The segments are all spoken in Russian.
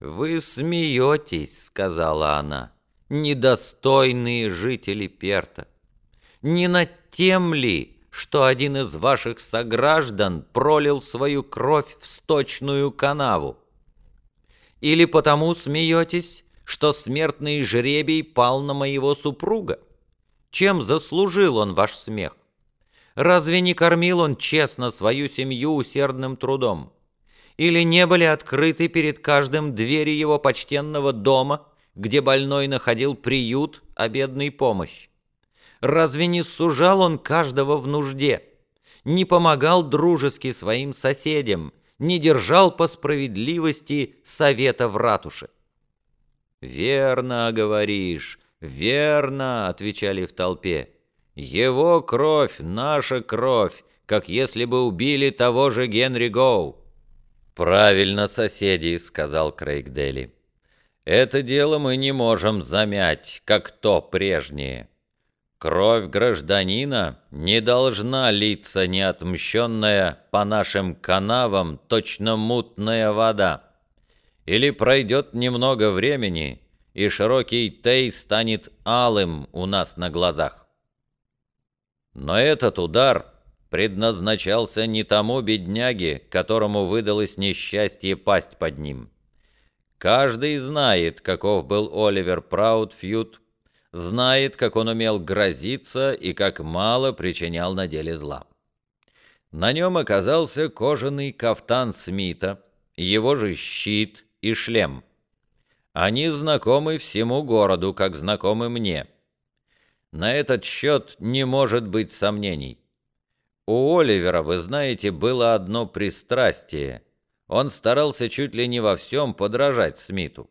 «Вы смеетесь», — сказала она, — «недостойные жители Перта. Не над тем ли, что один из ваших сограждан пролил свою кровь в сточную канаву? Или потому смеетесь, что смертный жребий пал на моего супруга? Чем заслужил он ваш смех? Разве не кормил он честно свою семью усердным трудом? Или не были открыты перед каждым двери его почтенного дома, где больной находил приют, а бедный помощь? Разве не сужал он каждого в нужде? Не помогал дружески своим соседям, не держал по справедливости совета в ратуше? «Верно говоришь, верно», — отвечали в толпе. «Его кровь — наша кровь, как если бы убили того же Генри Гоу». «Правильно, соседи», — сказал Крейг Дели. «Это дело мы не можем замять, как то прежнее. Кровь гражданина не должна литься неотмщенная по нашим канавам точно мутная вода. Или пройдет немного времени, и широкий Тей станет алым у нас на глазах. Но этот удар предназначался не тому бедняге, которому выдалось несчастье пасть под ним. Каждый знает, каков был Оливер Праудфьюд, знает, как он умел грозиться и как мало причинял на деле зла. На нем оказался кожаный кафтан Смита, его же щит и шлем. Они знакомы всему городу, как знакомы мне. На этот счет не может быть сомнений. У Оливера, вы знаете, было одно пристрастие. Он старался чуть ли не во всем подражать Смиту.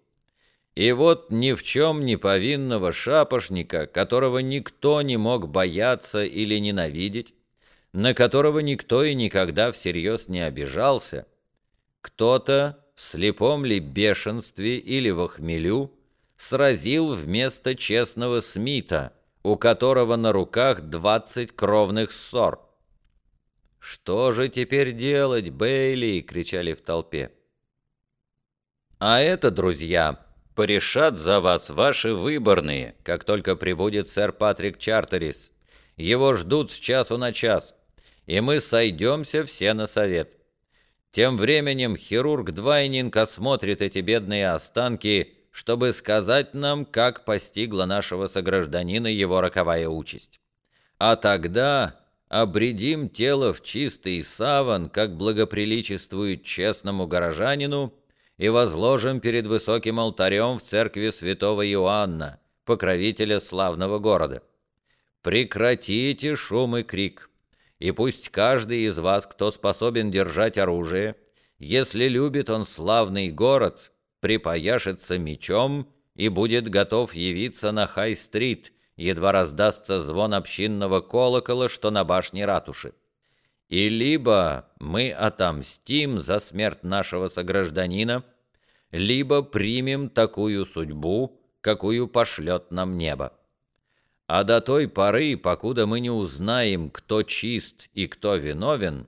И вот ни в чем не повинного шапошника, которого никто не мог бояться или ненавидеть, на которого никто и никогда всерьез не обижался, кто-то в слепом ли бешенстве или в хмелю сразил вместо честного Смита, у которого на руках двадцать кровных ссор. «Что же теперь делать, Бейли?» — кричали в толпе. «А это, друзья, порешат за вас ваши выборные, как только прибудет сэр Патрик Чартерис. Его ждут с часу на час, и мы сойдемся все на совет. Тем временем хирург Двайнинг осмотрит эти бедные останки, чтобы сказать нам, как постигла нашего согражданина его роковая участь. А тогда обредим тело в чистый саван, как благоприличествует честному горожанину, и возложим перед высоким алтарем в церкви святого Иоанна, покровителя славного города. Прекратите шум и крик, и пусть каждый из вас, кто способен держать оружие, если любит он славный город, припояшется мечом и будет готов явиться на Хай-стрит, едва раздастся звон общинного колокола, что на башне ратуши. И либо мы отомстим за смерть нашего согражданина, либо примем такую судьбу, какую пошлет нам небо. А до той поры, покуда мы не узнаем, кто чист и кто виновен,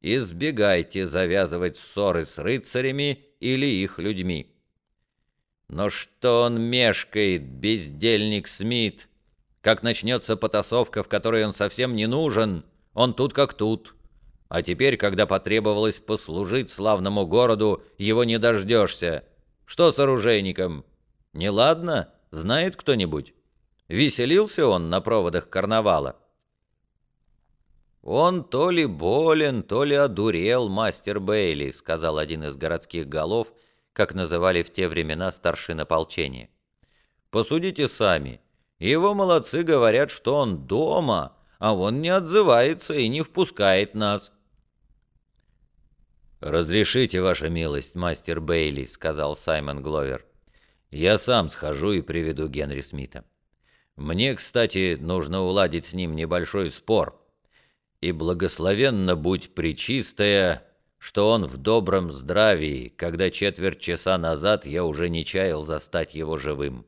избегайте завязывать ссоры с рыцарями или их людьми. Но что он мешкает, бездельник Смит? Как начнется потасовка, в которой он совсем не нужен, он тут как тут. А теперь, когда потребовалось послужить славному городу, его не дождешься. Что с оружейником? Неладно? Знает кто-нибудь? Веселился он на проводах карнавала? «Он то ли болен, то ли одурел, мастер Бейли», — сказал один из городских голов, как называли в те времена старшин ополчения. «Посудите сами. Его молодцы говорят, что он дома, а он не отзывается и не впускает нас». «Разрешите, ваша милость, мастер Бейли», — сказал Саймон Гловер. «Я сам схожу и приведу Генри Смита. Мне, кстати, нужно уладить с ним небольшой спор. И благословенно будь причистая, что он в добром здравии, когда четверть часа назад я уже не чаял застать его живым».